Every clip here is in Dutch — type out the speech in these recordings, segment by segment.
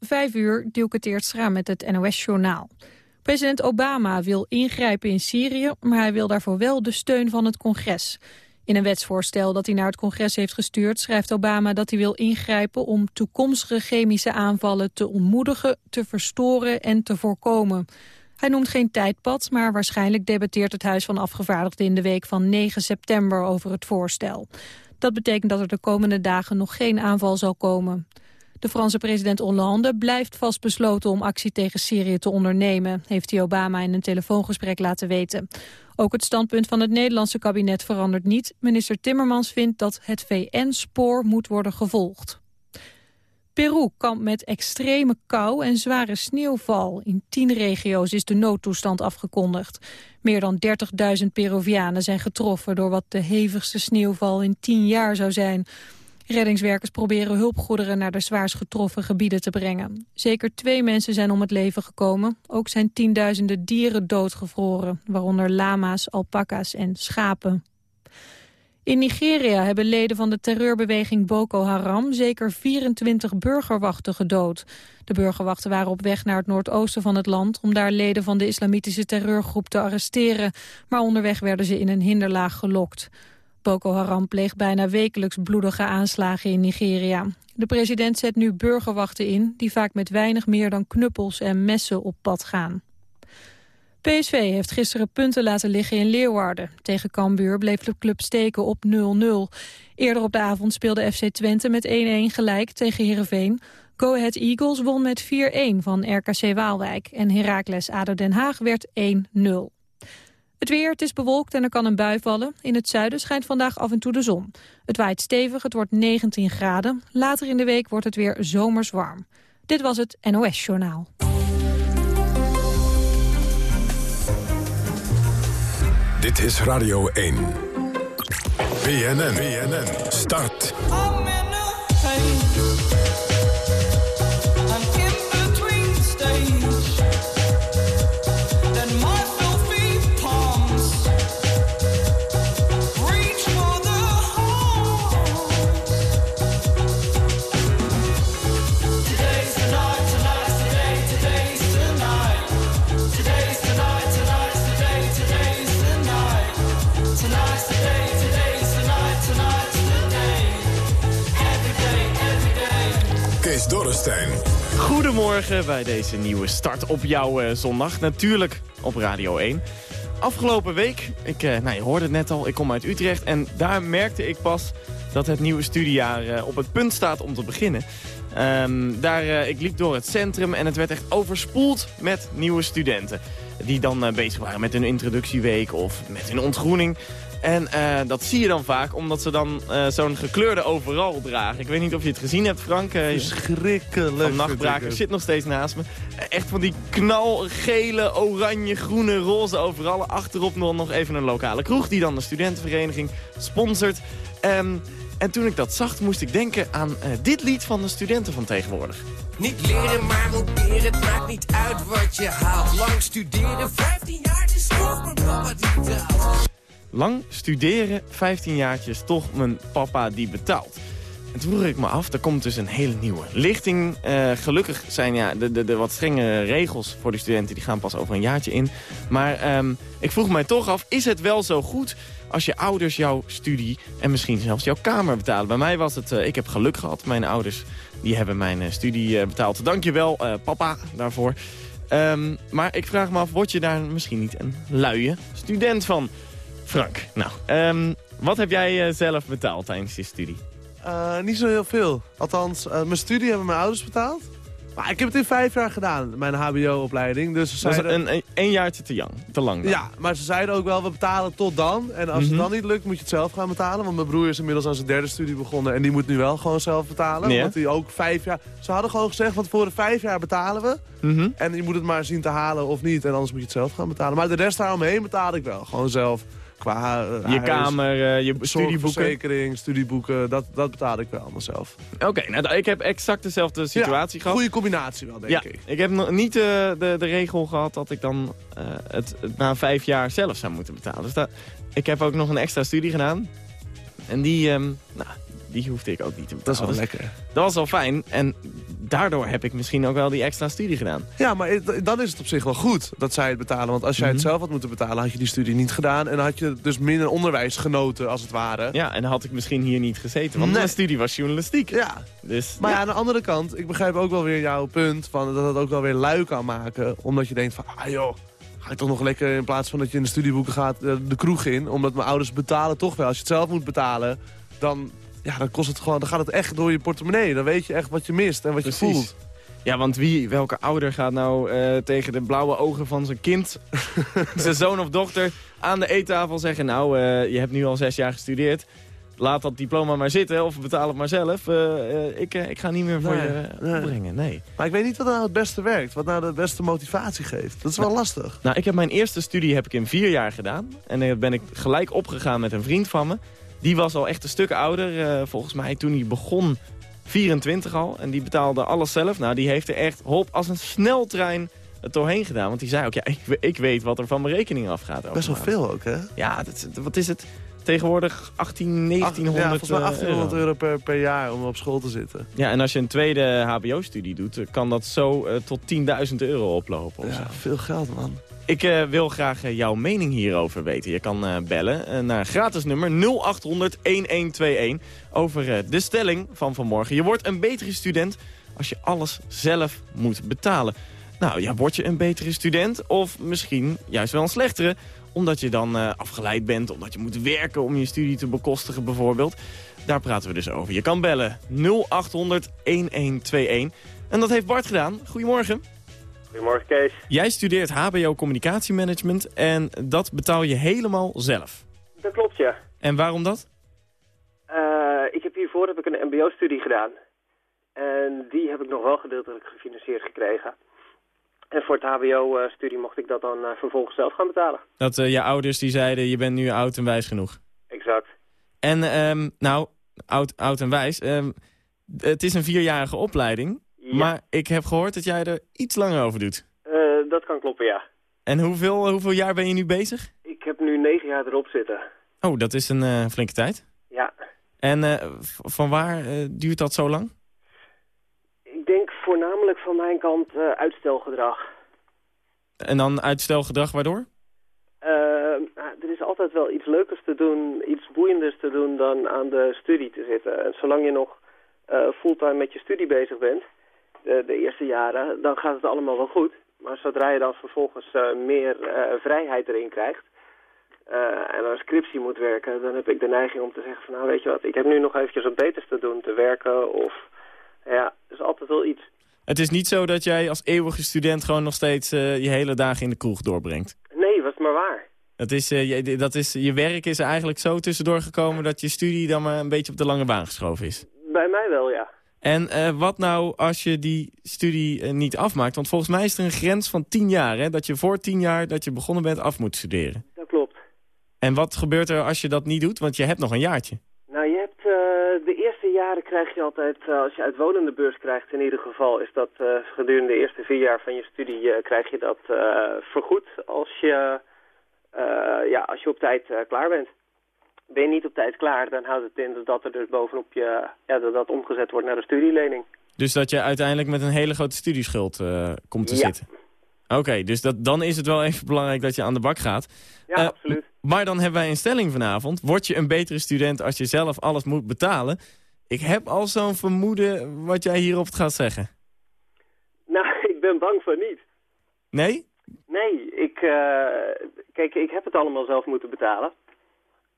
Vijf uur, Dielke Teertstra met het NOS-journaal. President Obama wil ingrijpen in Syrië, maar hij wil daarvoor wel de steun van het congres. In een wetsvoorstel dat hij naar het congres heeft gestuurd... schrijft Obama dat hij wil ingrijpen om toekomstige chemische aanvallen te ontmoedigen, te verstoren en te voorkomen. Hij noemt geen tijdpad, maar waarschijnlijk debatteert het Huis van Afgevaardigden in de week van 9 september over het voorstel. Dat betekent dat er de komende dagen nog geen aanval zal komen. De Franse president Hollande blijft vastbesloten om actie tegen Syrië te ondernemen, heeft hij Obama in een telefoongesprek laten weten. Ook het standpunt van het Nederlandse kabinet verandert niet. Minister Timmermans vindt dat het VN-spoor moet worden gevolgd. Peru kampt met extreme kou en zware sneeuwval. In tien regio's is de noodtoestand afgekondigd. Meer dan 30.000 Peruvianen zijn getroffen door wat de hevigste sneeuwval in tien jaar zou zijn. Reddingswerkers proberen hulpgoederen naar de zwaarst getroffen gebieden te brengen. Zeker twee mensen zijn om het leven gekomen. Ook zijn tienduizenden dieren doodgevroren, waaronder lama's, alpaca's en schapen. In Nigeria hebben leden van de terreurbeweging Boko Haram zeker 24 burgerwachten gedood. De burgerwachten waren op weg naar het noordoosten van het land om daar leden van de islamitische terreurgroep te arresteren. Maar onderweg werden ze in een hinderlaag gelokt. Boko Haram pleegt bijna wekelijks bloedige aanslagen in Nigeria. De president zet nu burgerwachten in die vaak met weinig meer dan knuppels en messen op pad gaan. PSV heeft gisteren punten laten liggen in Leeuwarden. Tegen Cambuur bleef de club steken op 0-0. Eerder op de avond speelde FC Twente met 1-1 gelijk tegen Heerenveen. Go Ahead Eagles won met 4-1 van RKC Waalwijk. En Heracles ADO Den Haag werd 1-0. Het weer, het is bewolkt en er kan een bui vallen. In het zuiden schijnt vandaag af en toe de zon. Het waait stevig, het wordt 19 graden. Later in de week wordt het weer zomers warm. Dit was het NOS Journaal. Dit is Radio 1. BNN, BNN, start. Goedemorgen bij deze nieuwe start op jouw uh, zondag. Natuurlijk op Radio 1. Afgelopen week, ik, uh, nou, je hoorde het net al, ik kom uit Utrecht... en daar merkte ik pas dat het nieuwe studiejaar uh, op het punt staat om te beginnen. Um, daar, ik liep door het centrum en het werd echt overspoeld met nieuwe studenten. Die dan bezig waren met hun introductieweek of met hun ontgroening. En uh, dat zie je dan vaak omdat ze dan uh, zo'n gekleurde overal dragen. Ik weet niet of je het gezien hebt, Frank. Uh, Verschrikkelijk. Van Nachtbraker zit nog steeds naast me. Echt van die knalgele, oranje, groene, roze overal. Achterop nog, nog even een lokale kroeg die dan de studentenvereniging sponsort. Um, en toen ik dat zag, moest ik denken aan dit lied van de studenten van tegenwoordig. Niet leren, maar monteren, het maakt niet uit wat je haalt. Lang studeren, 15 jaar, de stof, maar papa die betaalt. Lang studeren, 15 jaartjes, toch mijn papa die betaalt. En toen vroeg ik me af, er komt dus een hele nieuwe lichting. Uh, gelukkig zijn ja, de, de, de wat strenge regels voor de studenten, die gaan pas over een jaartje in. Maar um, ik vroeg mij toch af, is het wel zo goed als je ouders jouw studie en misschien zelfs jouw kamer betalen? Bij mij was het, uh, ik heb geluk gehad, mijn ouders die hebben mijn uh, studie betaald. Dank je wel, papa, daarvoor. Um, maar ik vraag me af, word je daar misschien niet een luie student van? Frank, nou, um, wat heb jij uh, zelf betaald tijdens je studie? Uh, niet zo heel veel. Althans, uh, mijn studie hebben mijn ouders betaald. Maar ik heb het in vijf jaar gedaan, mijn hbo-opleiding. Dus ze zeiden... Dat is een, een, een jaartje te, jong, te lang dan. Ja, maar ze zeiden ook wel, we betalen tot dan. En als mm -hmm. het dan niet lukt, moet je het zelf gaan betalen. Want mijn broer is inmiddels aan zijn derde studie begonnen. En die moet nu wel gewoon zelf betalen. Ja. Want hij ook vijf jaar... Ze hadden gewoon gezegd, van voor de vijf jaar betalen we. Mm -hmm. En je moet het maar zien te halen of niet. En anders moet je het zelf gaan betalen. Maar de rest daaromheen betaalde ik wel. Gewoon zelf. Qua uh, je kamer, uh, je studieboeken. Verzekering, studieboeken, dat, dat betaalde ik wel allemaal zelf. Oké, okay, nou, ik heb exact dezelfde situatie ja, gehad. Goede combinatie wel, denk ja, ik. Ik heb nog niet uh, de, de regel gehad dat ik dan het, het na vijf jaar zelf zou moeten betalen. Dus dat, ik heb ook nog een extra studie gedaan. En die, um, nou, die hoefde ik ook niet te betalen. Dat is wel lekker. Dat was wel fijn. En daardoor heb ik misschien ook wel die extra studie gedaan. Ja, maar dan is het op zich wel goed dat zij het betalen. Want als jij het mhm. zelf had moeten betalen, had je die studie niet gedaan. En had je dus minder onderwijs genoten, als het ware. Ja, en dan had ik misschien hier niet gezeten. Want mijn studie was journalistiek. Ja. Dus, maar ja. aan de andere kant, ik begrijp ook wel weer jouw punt... Van dat het ook wel weer lui kan maken. Omdat je denkt van, ah joh, ga ik toch nog lekker in plaats van dat je in de studieboeken gaat eh, de kroeg in. Omdat mijn ouders betalen toch wel. Als je het zelf moet betalen, dan, ja, dan, kost het gewoon, dan gaat het echt door je portemonnee. Dan weet je echt wat je mist en wat je voelt. Ja, want wie, welke ouder gaat nou uh, tegen de blauwe ogen van zijn kind, zijn zoon of dochter, aan de eettafel zeggen... nou, uh, je hebt nu al zes jaar gestudeerd, laat dat diploma maar zitten of betaal het maar zelf. Uh, ik, ik ga niet meer voor je brengen, nee. Maar ik weet niet wat nou het beste werkt, wat nou de beste motivatie geeft. Dat is wel lastig. Nou, ik heb mijn eerste studie heb ik in vier jaar gedaan. En dan ben ik gelijk opgegaan met een vriend van me. Die was al echt een stuk ouder. volgens mij toen hij begon 24 al. En die betaalde alles zelf. Nou, die heeft er echt hop als een sneltrein het doorheen gedaan. Want die zei ook, ja, ik, ik weet wat er van mijn rekening afgaat. Best wel veel ook, hè? Ja, dat, wat is het? Tegenwoordig 18, 1900 ja, volgens mij 1800 euro, per, per jaar om op school te zitten. Ja, en als je een tweede hbo-studie doet, kan dat zo uh, tot 10.000 euro oplopen. Ja, veel geld, man. Ik uh, wil graag uh, jouw mening hierover weten. Je kan uh, bellen naar gratis nummer 0800 1121 over de stelling van vanmorgen. Je wordt een betere student als je alles zelf moet betalen. Nou ja, word je een betere student of misschien juist wel een slechtere omdat je dan afgeleid bent, omdat je moet werken om je studie te bekostigen bijvoorbeeld. Daar praten we dus over. Je kan bellen 0800 1121. En dat heeft Bart gedaan. Goedemorgen. Goedemorgen Kees. Jij studeert HBO Communicatiemanagement en dat betaal je helemaal zelf. Dat klopt, ja. En waarom dat? Uh, ik heb hiervoor heb ik een mbo-studie gedaan. En die heb ik nog wel gedeeltelijk gefinancierd gekregen. En voor het hbo-studie mocht ik dat dan uh, vervolgens zelf gaan betalen. Dat uh, je ouders die zeiden, je bent nu oud en wijs genoeg. Exact. En um, nou, oud, oud en wijs. Um, het is een vierjarige opleiding. Maar ik heb gehoord dat jij er iets langer over doet. Uh, dat kan kloppen, ja. En hoeveel, hoeveel jaar ben je nu bezig? Ik heb nu negen jaar erop zitten. Oh, dat is een flinke tijd. Ja. En van waar duurt dat zo lang? Ik denk voornamelijk van mijn kant uh, uitstelgedrag. En dan uitstelgedrag waardoor? Uh, er is altijd wel iets leukers te doen, iets boeienders te doen dan aan de studie te zitten. En zolang je nog uh, fulltime met je studie bezig bent, de, de, eerste jaren, dan gaat het allemaal wel goed. Maar zodra je dan vervolgens meer vrijheid erin krijgt, en aan een scriptie moet werken, dan heb ik de neiging om te zeggen van nou weet je wat, ik heb nu nog eventjes wat beters te doen, te werken of ja, is altijd wel iets. Het is niet zo dat jij als eeuwige student gewoon nog steeds uh, je hele dagen in de kroeg doorbrengt? Nee, was maar waar. Dat is, uh, je, dat is, je werk is er eigenlijk zo tussendoor gekomen dat je studie dan maar een beetje op de lange baan geschoven is? Bij mij wel, ja. En uh, wat nou als je die studie niet afmaakt? Want volgens mij is er een grens van tien jaar, hè? Dat je voor tien jaar dat je begonnen bent af moet studeren. Dat klopt. En wat gebeurt er als je dat niet doet? Want je hebt nog een jaartje. Nou, je hebt de eerste jaren krijg je altijd, als je uitwonende beurs krijgt in ieder geval, is dat gedurende de eerste vier jaar van je studie krijg je dat vergoed als je, ja, als je op tijd klaar bent. Ben je niet op tijd klaar, dan houdt het in dat er dus bovenop je, ja, dat dat omgezet wordt naar een studielening. Dus dat je uiteindelijk met een hele grote studieschuld komt te ja. zitten? Oké, dus dat, dan is het wel even belangrijk dat je aan de bak gaat. Ja, absoluut. Maar dan hebben wij een stelling vanavond. Word je een betere student als je zelf alles moet betalen? Ik heb al zo'n vermoeden wat jij hierop gaat zeggen. Nou, ik ben bang voor niet. Nee? Nee, ik, uh, kijk, ik heb het allemaal zelf moeten betalen.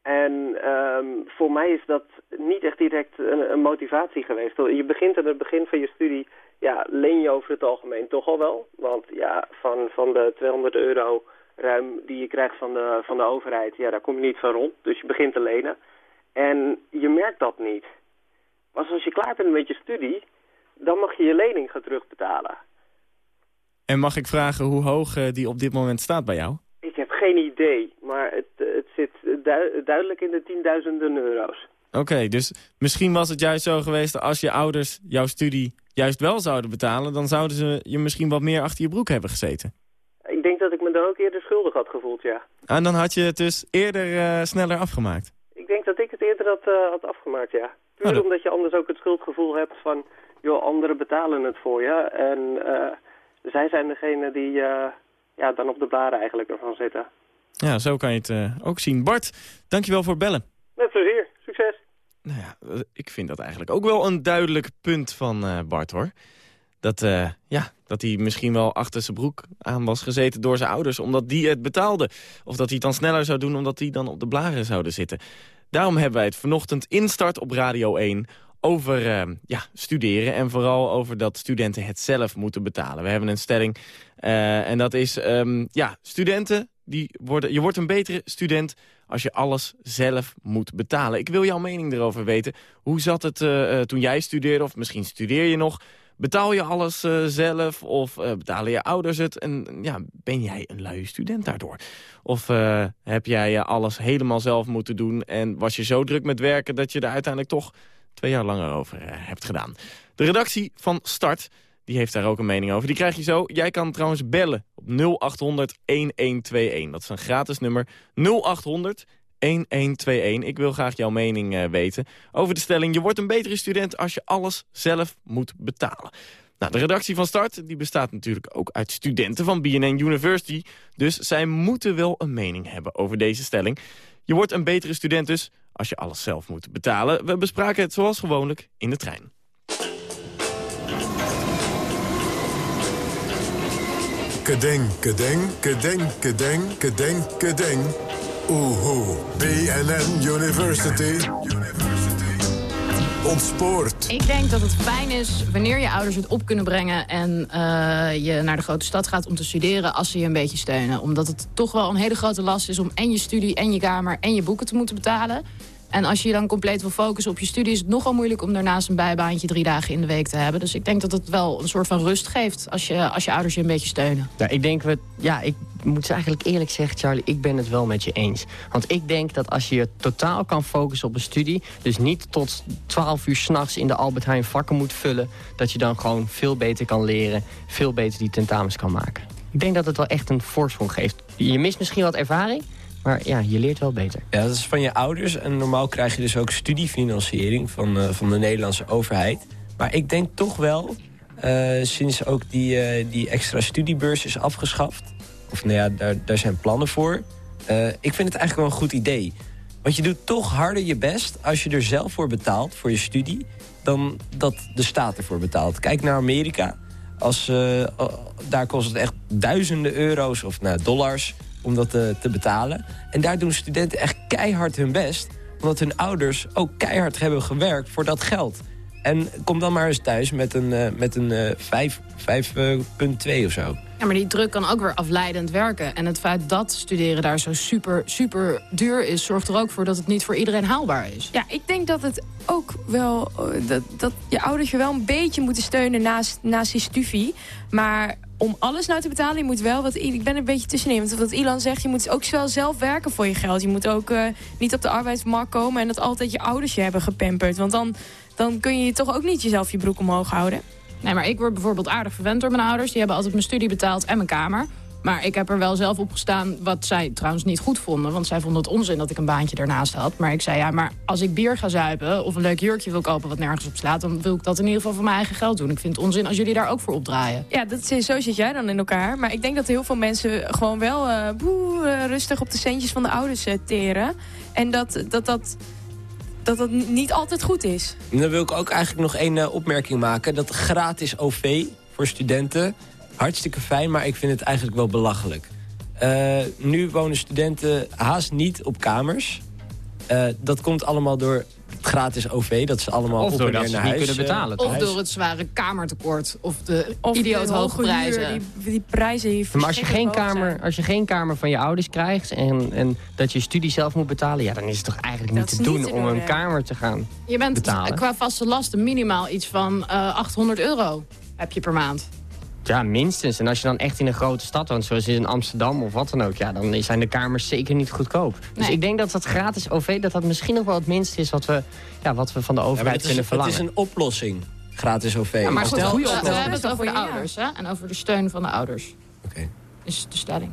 En um, voor mij is dat niet echt direct een, motivatie geweest. Je begint aan het begin van je studie, ja, leen je over het algemeen toch al wel. Want ja, van, van de 200 euro ruim die je krijgt van de, van de overheid, ja, daar kom je niet van rond. Dus je begint te lenen. En je merkt dat niet. Maar als je klaar bent met je studie, dan mag je je lening gaan terugbetalen. En mag ik vragen hoe hoog uh, die op dit moment staat bij jou? Geen idee, maar het, het zit du duidelijk in de tienduizenden euro's. Oké, dus misschien was het juist zo geweest als je ouders jouw studie juist wel zouden betalen... dan zouden ze je misschien wat meer achter je broek hebben gezeten. Ik denk dat ik me dan ook eerder schuldig had gevoeld, ja. En dan had je het dus eerder uh, sneller afgemaakt? Ik denk dat ik het eerder had, uh, had afgemaakt, ja. Puur omdat je anders ook het schuldgevoel hebt van... joh, anderen betalen het voor je. En zij zijn degene die ja, dan op de blaren eigenlijk ervan zitten. Ja, zo kan je het ook zien. Bart, dankjewel voor het bellen. Net zo hier. Succes. Nou ja, ik vind dat eigenlijk ook wel een duidelijk punt van Bart, hoor. Dat, ja, dat hij misschien wel achter zijn broek aan was gezeten door zijn ouders... omdat die het betaalden. Of dat hij het dan sneller zou doen omdat die dan op de blaren zouden zitten. Daarom hebben wij het vanochtend instart op Radio 1 over ja, studeren en vooral over dat studenten het zelf moeten betalen. We hebben een stelling uh, en dat is, um, ja, studenten, die worden, je wordt een betere student als je alles zelf moet betalen. Ik wil jouw mening erover weten. Hoe zat het uh, toen jij studeerde of misschien studeer je nog? Betaal je alles zelf of betalen je ouders het? En ja, ben jij een luie student daardoor? Of heb jij alles helemaal zelf moeten doen... en was je zo druk met werken dat je er uiteindelijk toch twee jaar langer over hebt gedaan? De redactie van Start die heeft daar ook een mening over. Die krijg je zo. Jij kan trouwens bellen op 0800 1121. Dat is een gratis nummer. 0800 1121. Ik wil graag jouw mening uh, weten over de stelling... je wordt een betere student als je alles zelf moet betalen. Nou, de redactie van Start die bestaat natuurlijk ook uit studenten van BNN University. Dus zij moeten wel een mening hebben over deze stelling. Je wordt een betere student dus als je alles zelf moet betalen. We bespraken het zoals gewoonlijk in de trein. Kedeng, kedeng, kedeng, kedeng, kedeng, kedeng. Oehoe, BNN University. Ontspoort. Ik denk dat het fijn is wanneer je ouders het op kunnen brengen... en uh, je naar de grote stad gaat om te studeren als ze je een beetje steunen. Omdat het toch wel een hele grote last is om en je studie en je kamer en je boeken te moeten betalen. En als je je dan compleet wil focussen op je studie... is het nogal moeilijk om daarnaast een bijbaantje drie dagen in de week te hebben. Dus ik denk dat het wel een soort van rust geeft als je, als je ouders je een beetje steunen. Ja, ik denk, we, ja, ik moet eigenlijk eerlijk zeggen, Charlie, ik ben het wel met je eens. Want ik denk dat als je je totaal kan focussen op een studie... dus niet tot 12 uur s'nachts in de Albert Heijn vakken moet vullen... dat je dan gewoon veel beter kan leren, veel beter die tentamens kan maken. Ik denk dat het wel echt een voorsprong geeft. Je mist misschien wat ervaring... Maar ja, je leert wel beter. Ja, dat is van je ouders. En normaal krijg je dus ook studiefinanciering van, uh, van de Nederlandse overheid. Maar ik denk toch wel, uh, sinds ook die, uh, die extra studiebeurs is afgeschaft... of nou ja, daar, daar zijn plannen voor... ik vind het eigenlijk wel een goed idee. Want je doet toch harder je best als je er zelf voor betaalt, voor je studie... dan dat de staat ervoor betaalt. Kijk naar Amerika. Als, daar kost het echt duizenden euro's of nou, dollars om dat te, te betalen. En daar doen studenten echt keihard hun best. Omdat hun ouders ook keihard hebben gewerkt voor dat geld. En kom dan maar eens thuis met een, uh, met een uh, 5, 5.2 of zo. Ja, maar die druk kan ook weer afleidend werken. En het feit dat studeren daar zo super, super duur is... zorgt er ook voor dat het niet voor iedereen haalbaar is. Ja, ik denk dat het ook wel... dat, dat je ouders je wel een beetje moeten steunen naast, naast die studie. Maar om alles nou te betalen, je moet wel... Wat, ik ben een beetje tussenin. Want wat Ilan zegt, je moet ook wel zelf werken voor je geld. Je moet ook uh, niet op de arbeidsmarkt komen... en dat altijd je ouders je hebben gepamperd. Want dan, dan kun je toch ook niet jezelf je broek omhoog houden. Nee, maar ik word bijvoorbeeld aardig verwend door mijn ouders. Die hebben altijd mijn studie betaald en mijn kamer. Maar ik heb er wel zelf op gestaan wat zij trouwens niet goed vonden. Want zij vonden het onzin dat ik een baantje ernaast had. Maar ik zei, ja, maar als ik bier ga zuipen... of een leuk jurkje wil kopen wat nergens op slaat... dan wil ik dat in ieder geval voor mijn eigen geld doen. Ik vind het onzin als jullie daar ook voor opdraaien. Ja, dat, zo zit jij dan in elkaar. Maar ik denk dat heel veel mensen gewoon wel uh, boe, uh, rustig op de centjes van de ouders uh, teren. En dat dat... dat dat dat niet altijd goed is. En dan wil ik ook eigenlijk nog één uh, opmerking maken. Dat gratis OV voor studenten, hartstikke fijn, maar ik vind het eigenlijk wel belachelijk. Uh, nu wonen studenten haast niet op kamers. Uh, dat komt allemaal door gratis OV. Dat ze allemaal of op en naar huis kunnen betalen. Of door het zware kamertekort. Of de of idioot hoge prijzen. Die, die prijzen die maar als je, geen kamer, als je geen kamer van je ouders krijgt... En, en dat je studie zelf moet betalen... ja, dan is het toch eigenlijk niet te doen niet te om doen, een kamer te gaan Je bent betalen. qua vaste lasten minimaal iets van uh, 800 euro heb je per maand. Ja, minstens. En als je dan echt in een grote stad woont, zoals in Amsterdam of wat dan ook... ja, dan zijn de kamers zeker niet goedkoop. Dus nee. Ik denk dat dat gratis OV, dat dat misschien nog wel het minste is... wat we, ja, wat we van de overheid ja, kunnen verlangen. Het is een oplossing, gratis OV. Ja, maar goed, we, we hebben het over de ouders, hè? En over de steun van de ouders. Oké. Okay. Is de stelling.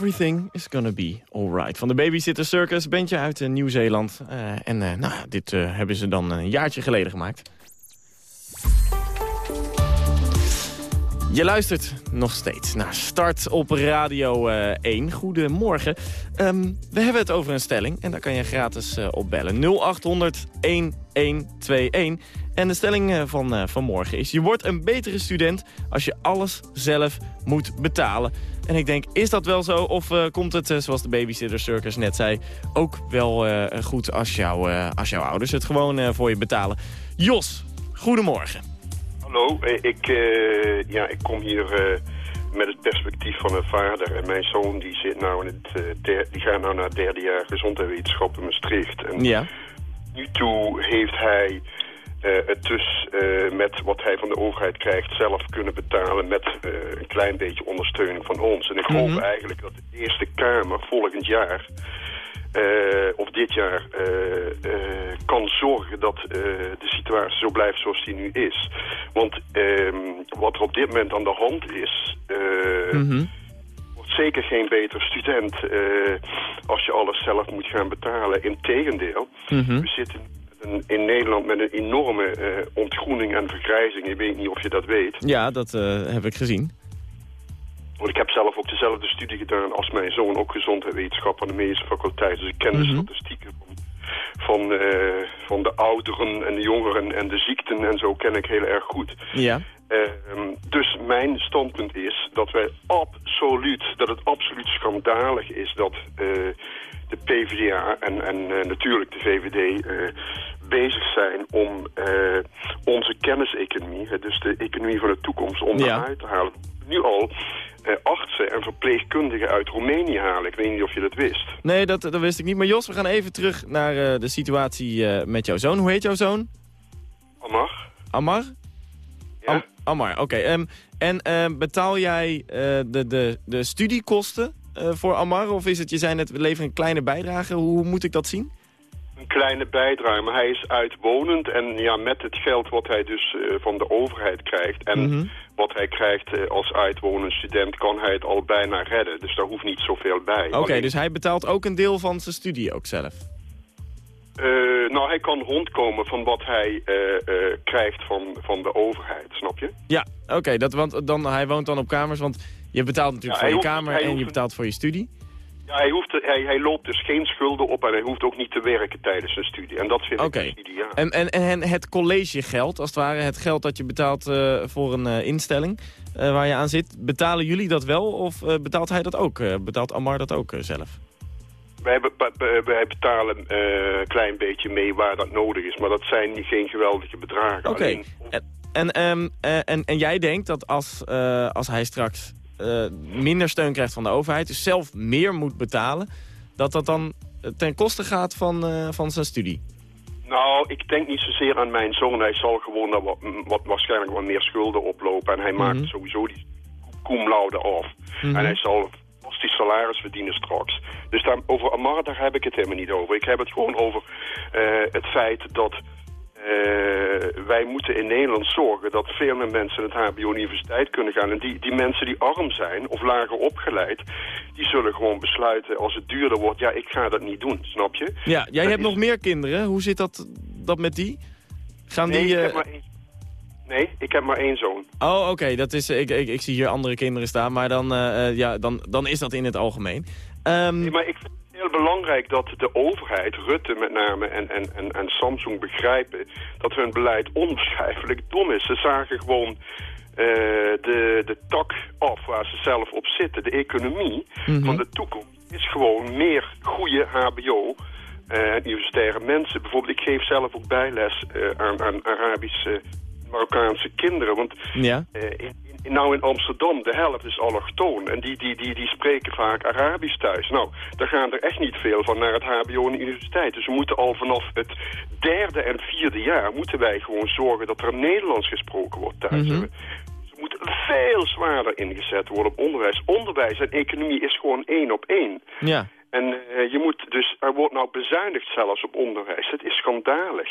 Everything is gonna be alright. Van de Babysitter Circus, bandje uit eh, Nieuw-Zeeland. Eh, en eh, nou, dit hebben ze dan een jaartje geleden gemaakt. Je luistert nog steeds naar Start op Radio eh, 1. Goedemorgen. Ehm, we hebben het over een stelling en daar kan je gratis op bellen. 0800 1121. En de stelling eh, van eh, vanmorgen is... je wordt een betere student als je alles zelf moet betalen. En ik denk, is dat wel zo? Of eh, komt het, eh, zoals de Babysitter Circus net zei... ook wel eh, goed als, jou, als jouw ouders het gewoon voor je betalen? Jos, goedemorgen. Hallo, ik, ja, ik kom hier met het perspectief van een vader. En mijn zoon die zit nou in het, der- die gaat nou naar het derde jaar gezondheidswetenschap in Maastricht. En Ja. nu toe heeft hij het dus eh, met wat hij van de overheid krijgt zelf kunnen betalen met eh, een klein beetje ondersteuning van ons. En ik hoop Mhm. eigenlijk dat de Eerste Kamer volgend jaar eh, of dit jaar eh, eh, kan zorgen dat eh, de situatie zo blijft zoals die nu is. Want ehm, wat er op dit moment aan de hand is... eh, wordt zeker geen beter student eh, als je alles zelf moet gaan betalen. Integendeel, Mhm. we zitten een- in Nederland met een enorme eh, ontgroening en vergrijzing. Ik weet niet of je dat weet. Ja, dat eh, heb ik gezien. Want ik heb zelf ook dezelfde studie gedaan als mijn zoon, ook gezondheidswetenschap aan de medische faculteit. Dus ik ken de Mhm. statistieken van, van, eh, van de ouderen en de jongeren en de ziekten en zo ken ik heel erg goed. Ja. Ehm, dus mijn standpunt is dat wij absoluut, dat het absoluut schandalig is dat de PvdA en, en natuurlijk de VVD bezig zijn om eh, onze kenniseconomie, dus de economie van de toekomst, onderuit te halen. Nu al eh, artsen en verpleegkundigen uit Roemenië halen. Ik weet niet of je dat wist. Nee, dat, dat wist ik niet. Maar Jos, we gaan even terug naar eh, de situatie met jouw zoon. Hoe heet jouw zoon? Amar? Amar? Am- Amar, oké. Ehm, en ehm, betaal jij de, de, de studiekosten voor Amar? Of is het, je zei net, we leveren een kleine bijdrage. Hoe, hoe moet ik dat zien? Een kleine bijdrage, maar hij is uitwonend. En ja, met het geld wat hij dus eh, van de overheid krijgt... en Mhm. wat hij krijgt eh, als uitwonend student... kan hij het al bijna redden. Dus daar hoeft niet zoveel bij. Oké, Alleen, dus hij betaalt ook een deel van zijn studie ook zelf? eh, nou, hij kan rondkomen van wat hij krijgt van, van de overheid, snap je? Ja, oké. dat want dan, hij woont dan op kamers, want je betaalt natuurlijk Ja, voor je hoeft- kamer en je betaalt voor je studie. Ja, hij, hoeft, hij, hij loopt dus geen schulden op en hij hoeft ook niet te werken tijdens zijn studie. En dat vind ik dus ideaal. En, en, en het collegegeld, als het ware, het geld dat je betaalt eh, voor een eh, instelling eh, waar je aan zit, betalen jullie dat wel of betaalt hij dat ook? Betaalt Amar dat ook zelf? wij, betalen een klein beetje mee waar dat nodig is. Maar dat zijn niet- geen geweldige bedragen. Oké. Alleen- En, en, ehm, eh, en, en jij denkt dat als, als hij straks eh, minder steun krijgt van de overheid... dus zelf meer moet betalen... dat dat dan eh, ten koste gaat van, eh, van zijn studie? Nou, ik denk niet zozeer aan mijn zoon. Hij zal gewoon wat, wat, waarschijnlijk wat meer schulden oplopen. En hij maakt Mhm. sowieso die cum laude af. Mhm. En hij zal fantastisch salaris verdienen straks. Dus daar, over Amar, daar heb ik het helemaal niet over. Ik heb het gewoon over het feit dat eh, wij moeten in Nederland zorgen dat veel meer mensen naar het hbo-universiteit kunnen gaan. En die, die mensen die arm zijn of lager opgeleid, die zullen gewoon besluiten als het duurder wordt, ja, ik ga dat niet doen, snap je? Ja, jij Dat hebt is- nog meer kinderen. Hoe zit dat, dat met die? Gaan Nee, die... ik eh, één, nee, ik heb maar één zoon. Oh, oké. dat is. Ik, ik, ik zie hier andere kinderen staan, maar dan, eh, ja, dan, dan is dat in het algemeen. Nee, maar ik vind heel belangrijk dat de overheid, Rutte met name en, en, en, en Samsung begrijpen dat hun beleid onbeschrijfelijk dom is. Ze zagen gewoon eh, de, de tak af waar ze zelf op zitten. De economie Mhm. van de toekomst is gewoon meer goede hbo eh, universitaire mensen. Bijvoorbeeld, ik geef zelf ook bijles eh, aan, aan Arabische, Marokkaanse kinderen. Want ja. in- nou in Amsterdam, de helft is allochtoon. En die, die, die, die spreken vaak Arabisch thuis. Nou, daar gaan er echt niet veel van naar het hbo en de universiteit. Dus we moeten al vanaf het derde en vierde jaar... moeten wij gewoon zorgen dat er Nederlands gesproken wordt thuis. Mhm. Ze moeten veel zwaarder ingezet worden op onderwijs. Onderwijs en economie is gewoon één op één. Ja. En eh, je moet dus, er wordt nou bezuinigd zelfs op onderwijs. Het is schandalig.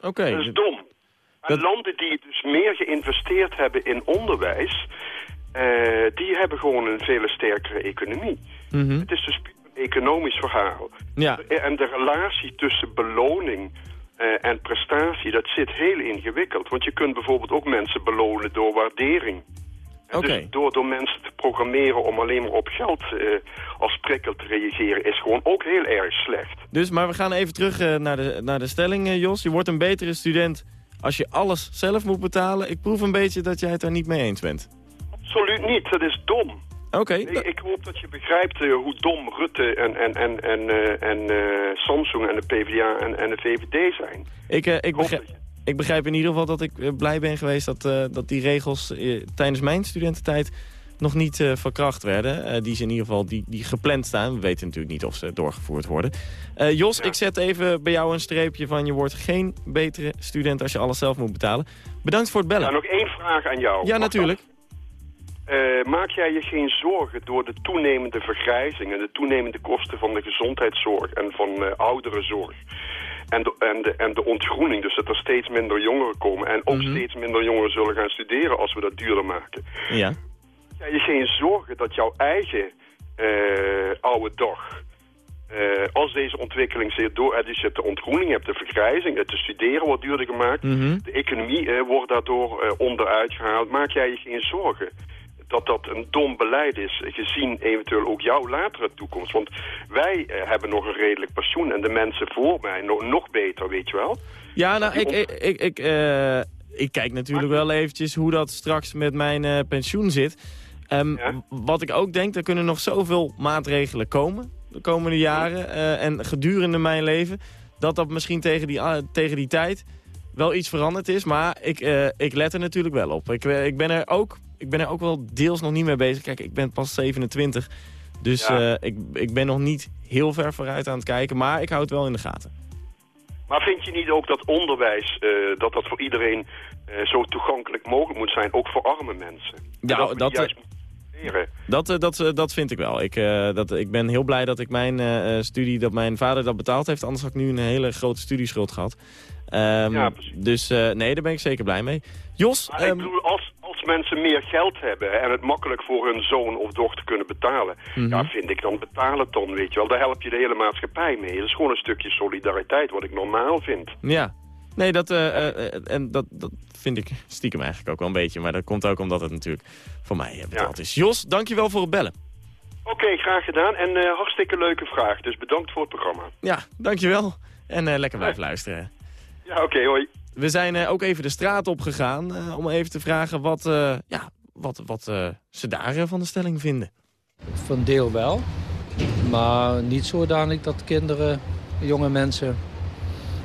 Oké. Dat is dom. En landen die dus meer geïnvesteerd hebben in onderwijs... eh, die hebben gewoon een veel sterkere economie. Mhm. Het is dus puur een economisch verhaal. Ja. En de relatie tussen beloning eh, en prestatie, dat zit heel ingewikkeld. Want je kunt bijvoorbeeld ook mensen belonen door waardering. Dus door, door mensen te programmeren om alleen maar op geld eh, als prikkel te reageren... is gewoon ook heel erg slecht. Dus, maar we gaan even terug naar, de, naar de stelling, Jos. Je wordt een betere student als je alles zelf moet betalen. Ik proef een beetje dat jij het daar niet mee eens bent. Absoluut niet, dat is dom. Oké. Nee, ik hoop dat je begrijpt eh, hoe dom Rutte en, en, en, en, eh, en eh, Samsung en de PvdA en, en de VVD zijn. Ik, ik, begrijp, ik begrijp in ieder geval dat ik blij ben geweest dat, dat die regels tijdens mijn studententijd nog niet eh, verkracht werden. Eh, die ze in ieder geval die, die gepland staan. We weten natuurlijk niet of ze doorgevoerd worden. Eh, Jos, ik zet even bij jou een streepje van je wordt geen betere student als je alles zelf moet betalen. Bedankt voor het bellen. Ja, nog één vraag aan jou. Ja, natuurlijk. maak jij je geen zorgen door de toenemende vergrijzing en de toenemende kosten van de gezondheidszorg en van ouderenzorg? En de, en, de, en de ontgroening, dus dat er steeds minder jongeren komen en ook steeds minder jongeren zullen gaan studeren als we dat duurder maken. Ja. Jij je geen zorgen dat jouw eigen eh, oude dag, eh, als deze ontwikkeling zich door, dus je hebt de ontgroening, je hebt de vergrijzing, het te studeren wordt duurder gemaakt, Mhm. de economie eh, wordt daardoor onderuit gehaald. Maak jij je geen zorgen dat dat een dom beleid is, gezien eventueel ook jouw latere toekomst? Want wij hebben nog een redelijk pensioen en de mensen voor mij nog, nog beter, weet je wel? Ja, nou, ik, ik, ik, ik, ik kijk natuurlijk wel eventjes hoe dat straks met mijn pensioen zit. Ehm, Wat ik ook denk, er kunnen nog zoveel maatregelen komen de komende jaren. eh, en gedurende mijn leven, dat dat misschien tegen die, ah, tegen die tijd wel iets veranderd is. Maar ik, eh, ik let er natuurlijk wel op. Ik, eh, ik, ben er ook, ik ben er ook wel deels nog niet mee bezig. Kijk, ik ben pas 27. Dus Ja. eh, ik, ik ben nog niet heel ver vooruit aan het kijken. Maar ik hou het wel in de gaten. Maar vind je niet ook dat onderwijs, eh, dat dat voor iedereen eh, zo toegankelijk mogelijk moet zijn, ook voor arme mensen? Ja, dat juist. Dat, eh, dat, eh, dat vind ik wel. Ik, eh, dat, ik ben heel blij dat ik mijn studie, dat mijn vader dat betaald heeft. Anders had ik nu een hele grote studieschuld gehad. Ja, dus nee, daar ben ik zeker blij mee. Jos, ik ehm, bedoel, als, als mensen meer geld hebben en het makkelijk voor hun zoon of dochter kunnen betalen, Mhm. ja, vind ik dan betaal het dan, weet je wel. Daar help je de hele maatschappij mee. Dat is gewoon een stukje solidariteit, wat ik normaal vind. ja. Nee, dat, eh, eh, en dat, dat vind ik stiekem eigenlijk ook wel een beetje. Maar dat komt ook omdat het natuurlijk voor mij eh, betaald is. Jos, dankjewel voor het bellen. Oké, graag gedaan. En eh, hartstikke leuke vraag, dus bedankt voor het programma. Ja, dankjewel. En eh, lekker blijven luisteren. Ja, oké, hoi. We zijn eh, ook even de straat op gegaan eh, om even te vragen wat, eh, ja, wat, wat eh, ze daar eh, van de stelling vinden. Van deel wel. Maar niet zodanig dat kinderen, jonge mensen...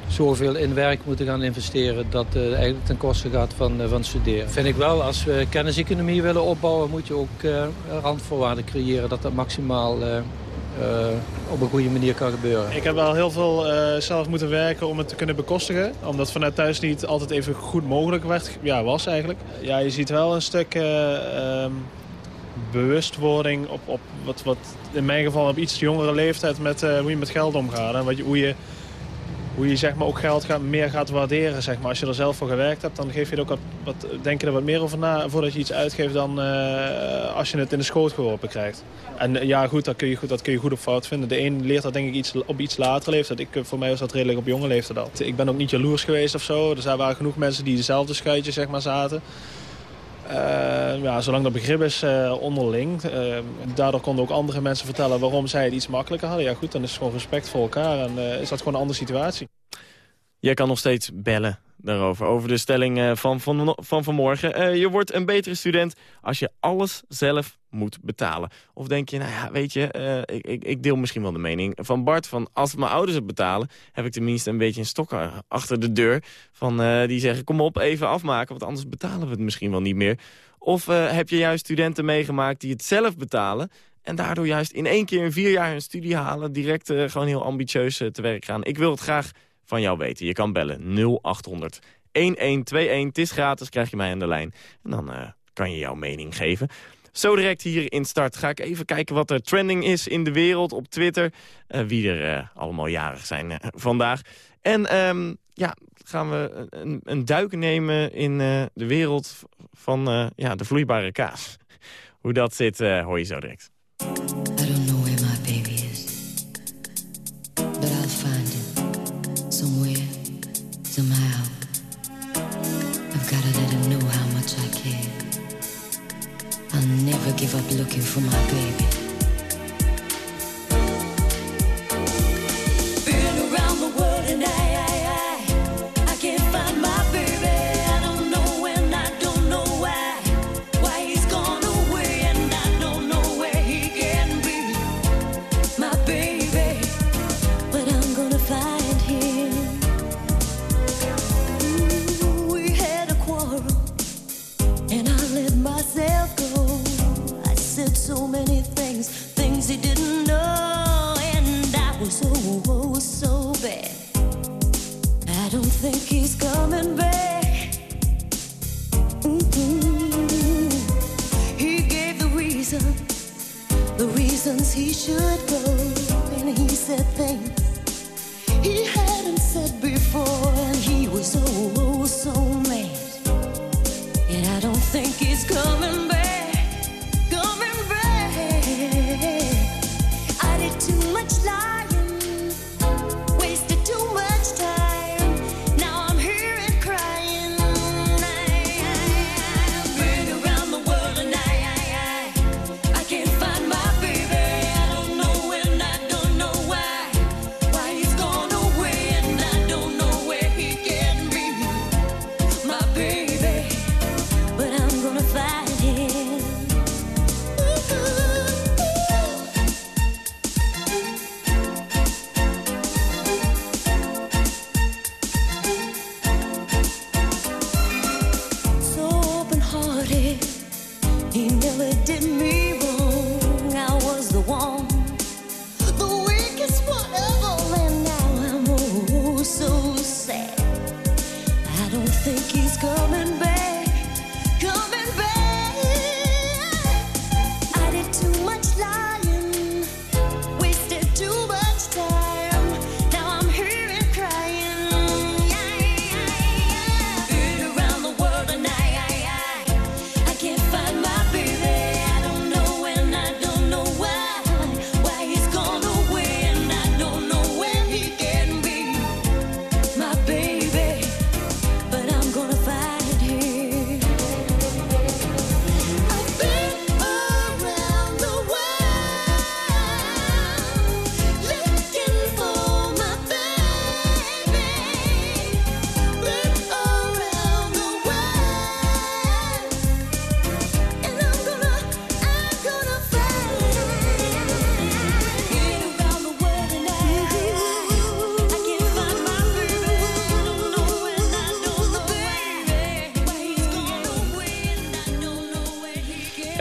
zoveel in werk moeten gaan investeren... dat uh, eigenlijk ten koste gaat van, uh, van studeren. Vind ik wel, als we kenniseconomie willen opbouwen... moet je ook uh, randvoorwaarden creëren dat dat maximaal op een goede manier kan gebeuren. Ik heb wel heel veel zelf moeten werken om het te kunnen bekostigen. Omdat vanuit thuis niet altijd even goed mogelijk werd, ja, was eigenlijk. Ja, je ziet wel een stuk uh, bewustwording op, op wat, wat in mijn geval op iets jongere leeftijd met hoe je met geld omgaat. En wat je, hoe je hoe je zeg maar, ook geld gaat, meer gaat waarderen. Zeg maar. Als je er zelf voor gewerkt hebt, dan geef je er ook wat, denk je er wat meer over na... voordat je iets uitgeeft dan uh, als je het in de schoot geworpen krijgt. En uh, ja, goed dat, kun je, dat kun je goed op fout vinden. De een leert dat denk ik iets, op iets latere leeftijd. Ik, voor mij was dat redelijk op jonge leeftijd al. Ik ben ook niet jaloers geweest of zo. Dus waren genoeg mensen die dezelfde schuitje zeg maar, zaten. Uh, ja, zolang dat begrip is uh, onderling. Uh, daardoor konden ook andere mensen vertellen waarom zij het iets makkelijker hadden. Ja goed, dan is het gewoon respect voor elkaar en is dat gewoon een andere situatie. Jij kan nog steeds bellen daarover, over de stelling van, van, van vanmorgen. je wordt een betere student als je alles zelf moet betalen. Of denk je, nou ja, weet je, uh, ik, ik, ik, deel misschien wel de mening van Bart... van als mijn ouders het betalen, heb ik tenminste een beetje een stok achter de deur. Van, die zeggen, kom op, even afmaken, want anders betalen we het misschien wel niet meer. Of heb je juist studenten meegemaakt die het zelf betalen... en daardoor juist in één keer in vier jaar hun studie halen... direct gewoon heel ambitieus te werk gaan. Ik wil het graag van jou weten. Je kan bellen 0800 1121. Het is gratis, krijg je mij aan de lijn. En dan kan je jouw mening geven. Zo direct hier in start ga ik even kijken wat er trending is in de wereld op Twitter. Uh, wie er uh, allemaal jarig zijn vandaag. En um, ja, gaan we een, een duik nemen in de wereld van ja, de vloeibare kaas. Hoe dat zit, hoor je zo direct. Looking for my baby.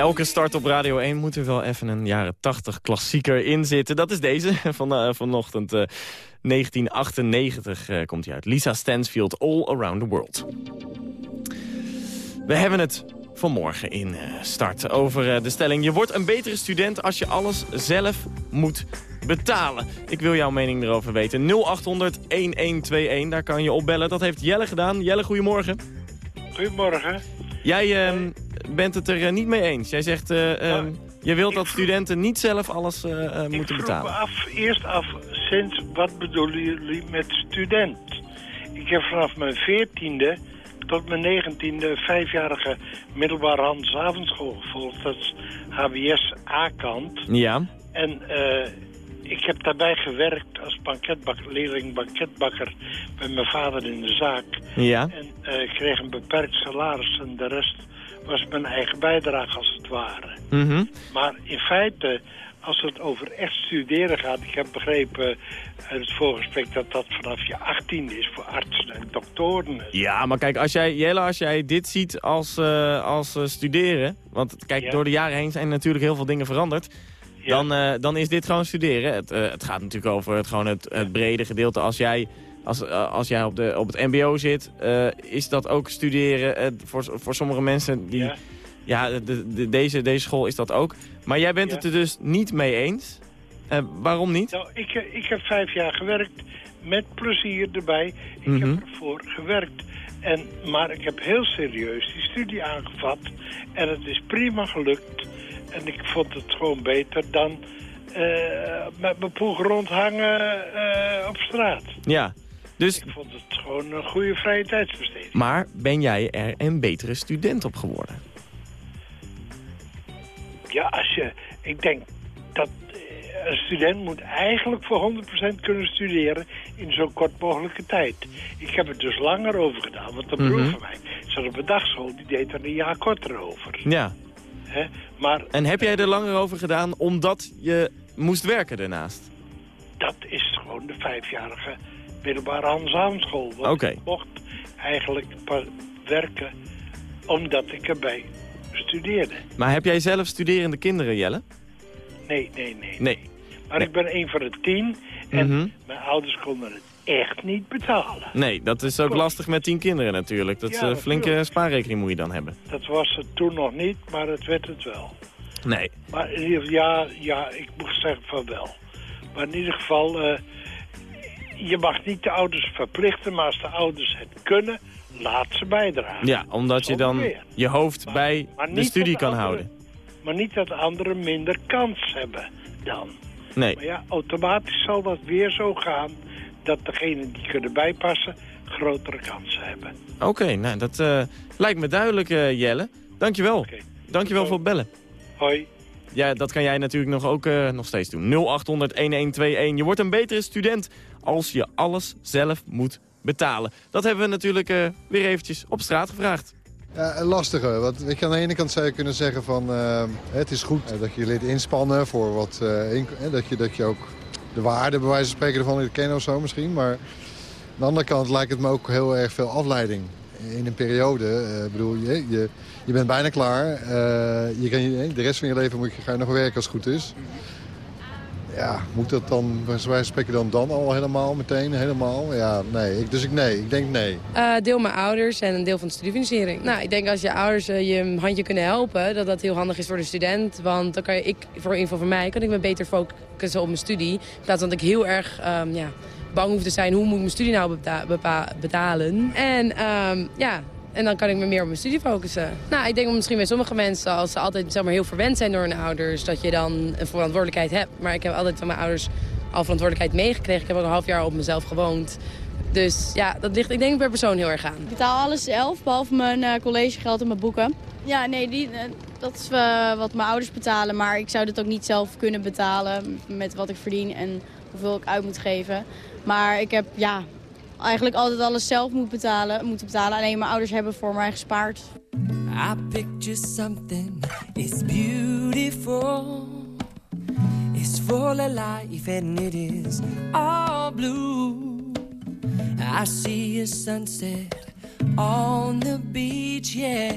Elke start op Radio 1 moet er wel even een jaren 80 klassieker in zitten. Dat is deze van, eh, vanochtend. eh, 1998 eh, komt hij uit. Lisa Stansfield, All Around the World. We hebben het vanmorgen in eh, start over eh, de stelling... je wordt een betere student als je alles zelf moet betalen. Ik wil jouw mening erover weten. 0800-1121, daar kan je opbellen. Dat heeft Jelle gedaan. Jelle, goedemorgen. Goedemorgen. Jij ehm, bent het er eh, niet mee eens. Jij zegt, eh, ehm, je wilt dat studenten niet zelf alles eh, moeten vroeg me betalen. af, eerst af, sinds wat bedoelen jullie met student? Ik heb vanaf mijn veertiende tot mijn negentiende vijfjarige middelbare handelsavondschool gevolgd. Dat is HBS A-kant. Ja. En ik heb daarbij gewerkt als banketbakker, leerling banketbakker bij mijn vader in de zaak. Ja. En ik kreeg een beperkt salaris en de rest was mijn eigen bijdrage als het ware. Mhm. Maar in feite, als het over echt studeren gaat... ik heb begrepen uit het voorgesprek dat dat vanaf je 18 is voor artsen en doktoren. Ja, maar kijk, als jij, Jelle, als jij dit ziet als, eh, als eh, studeren... want kijk, Ja. door de jaren heen zijn natuurlijk heel veel dingen veranderd... Dan, eh, dan is dit gewoon studeren. Het, het gaat natuurlijk over het, gewoon het, het brede gedeelte. Als jij, als, eh, als jij op, de, op het mbo zit, eh, is dat ook studeren. eh, voor, voor sommige mensen die... Ja, de, de- deze, deze school is dat ook. Maar jij bent Ja. het er dus niet mee eens. Waarom niet? Nou, ik, ik heb vijf jaar gewerkt met plezier erbij. Ik Mhm. heb ervoor gewerkt. En, maar ik heb heel serieus die studie aangevat. En het is prima gelukt. En ik vond het gewoon beter dan met mijn poeg rondhangen op straat. Ja, dus... Ik vond het gewoon een goede vrije tijdsbesteding. Maar ben jij er een betere student op geworden? Ja, als je, ik denk dat eh, een student moet eigenlijk voor 100% kunnen studeren in zo kort mogelijke tijd. Ik heb er dus langer over gedaan, want broer Mhm. van mij zat op een dagschool, die deed er een jaar korter over. Ja. Hè? Maar En heb jij er langer over gedaan omdat je moest werken daarnaast? dat is gewoon de vijfjarige middelbare handelsavondschool. Want ik mocht eigenlijk werken omdat ik erbij studeerde. Maar heb jij zelf studerende kinderen, Jelle? Nee, nee, nee. Nee. Maar ik ben een van de tien en Mhm. mijn ouders konden het echt niet betalen. Nee, dat is ook lastig met tien kinderen natuurlijk. Dat is Ja, een flinke natuurlijk. spaarrekening moet je dan hebben. Dat was het toen nog niet, maar het werd het wel. Nee. Maar ja, ja, ik moet zeggen van wel. Maar in ieder geval, eh, je mag niet de ouders verplichten, maar als de ouders het kunnen, laat ze bijdragen. Ja, omdat je dan je hoofd bij maar de studie kan anderen- houden. Maar niet dat anderen minder kans hebben dan. Nee. Maar ja, automatisch zal dat weer zo gaan dat degenen die kunnen bijpassen grotere kansen hebben. Oké, nou dat eh, lijkt me duidelijk, eh, Jelle. Dankjewel. Dankjewel voor het bellen. Hoi. Ja, dat kan jij natuurlijk nog ook eh, nog steeds doen. 0800-1121. Je wordt een betere student als je alles zelf moet betalen. Dat hebben we natuurlijk eh, weer eventjes op straat gevraagd. Ja, lastige. Want je, aan de ene kant zou je kunnen zeggen van eh, het is goed eh, dat je leert inspannen voor wat eh, dat, je, dat je ook de waarde bij wijze van spreken ervan leert kennen of zo misschien. Maar aan de andere kant lijkt het me ook heel erg veel afleiding. In een periode, ik bedoel, je, je, je bent bijna klaar. Je kan, je- de rest van je leven moet je, ga je nog werken als het goed is. Ja, moet dat dan, van spreken dan, dan al helemaal, meteen helemaal? Ja, nee. Dus ik nee, ik denk nee. Eh, deel mijn ouders en een deel van de studiefinanciering. Nou, ik denk als je ouders eh, je handje kunnen helpen, dat dat heel handig is voor de student. Want dan kan ik, voor in voor mij, kan ik me beter focussen op mijn studie. In plaats van dat ik heel erg ehm, ja, bang hoef te zijn, hoe moet ik mijn studie nou betalen? En ehm, ja, en dan kan ik me meer op mijn studie focussen. Nou, ik denk misschien bij sommige mensen, als ze altijd zeg maar, heel verwend zijn door hun ouders, dat je dan een verantwoordelijkheid hebt. Maar ik heb altijd van mijn ouders al verantwoordelijkheid meegekregen. Ik heb ook een half jaar op mezelf gewoond. Dus ja, dat ligt ik denk per persoon heel erg aan. Ik betaal alles zelf, behalve mijn eh, collegegeld en mijn boeken. Ja, nee, die, eh, dat is eh, wat mijn ouders betalen. Maar ik zou dat ook niet zelf kunnen betalen met wat ik verdien en hoeveel ik uit moet geven. Maar ik heb ja, eigenlijk altijd alles zelf moet betalen, moeten betalen. Alleen mijn ouders hebben voor mij gespaard. I picture something, it's beautiful. It's full of life and it is all blue. I see a sunset on the beach, yeah.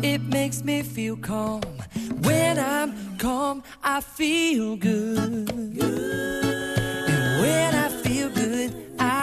It makes me feel calm. When I'm calm, I feel good. And when I feel good,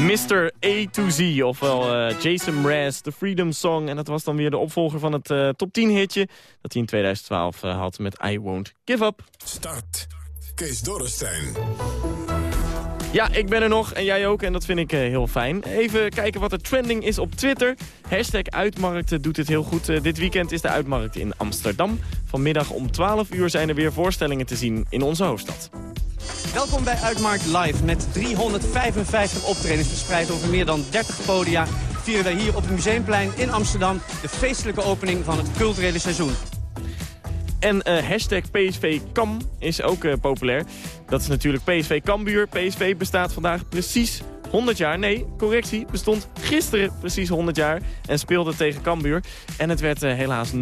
Mr. A to Z, ofwel eh, Jason Mraz, The Freedom Song. En dat was dan weer de opvolger van het eh, top 10 hitje... dat hij in 2012 eh, had met I Won't Give Up. Start. Kees Dorrestein. Ja, ik ben er nog en jij ook en dat vind ik eh, heel fijn. Even kijken wat er trending is op Twitter. Hashtag Uitmarkt doet het heel goed. Eh, dit weekend is de Uitmarkt in Amsterdam. Vanmiddag om 12 uur zijn er weer voorstellingen te zien in onze hoofdstad. Welkom bij Uitmarkt Live. Met 355 optredens verspreid over meer dan 30 podia... vieren wij hier op het Museumplein in Amsterdam... de feestelijke opening van het culturele seizoen. En eh, hashtag PSV Kam is ook eh, populair. Dat is natuurlijk PSV Kambuur. PSV bestaat vandaag precies 100 jaar. Nee, correctie, bestond gisteren precies 100 jaar. En speelde tegen Cambuur. En het werd eh, helaas 0-0.